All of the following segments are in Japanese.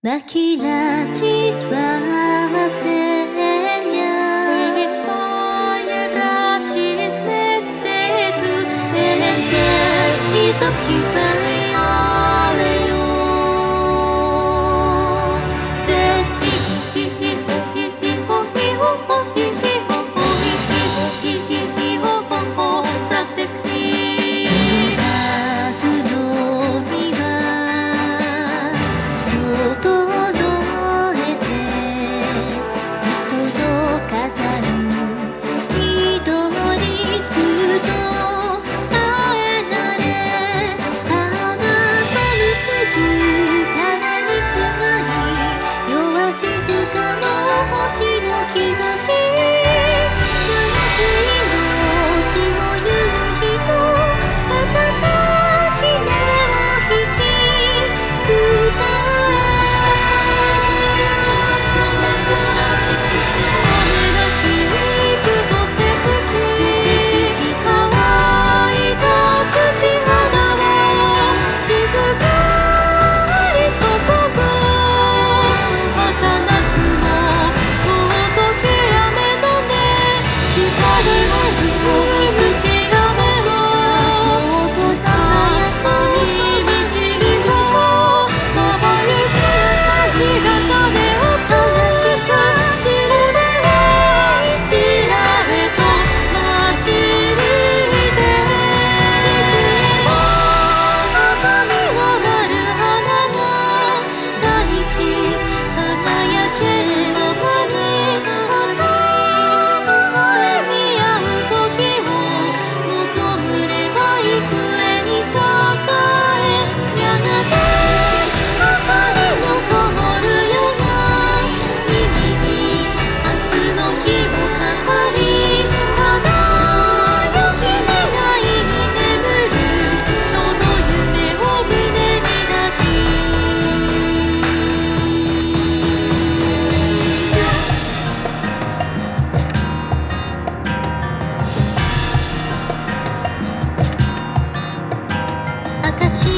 まきらちわせ Jesus, you better. 星の兆ししい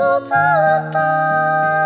とずっと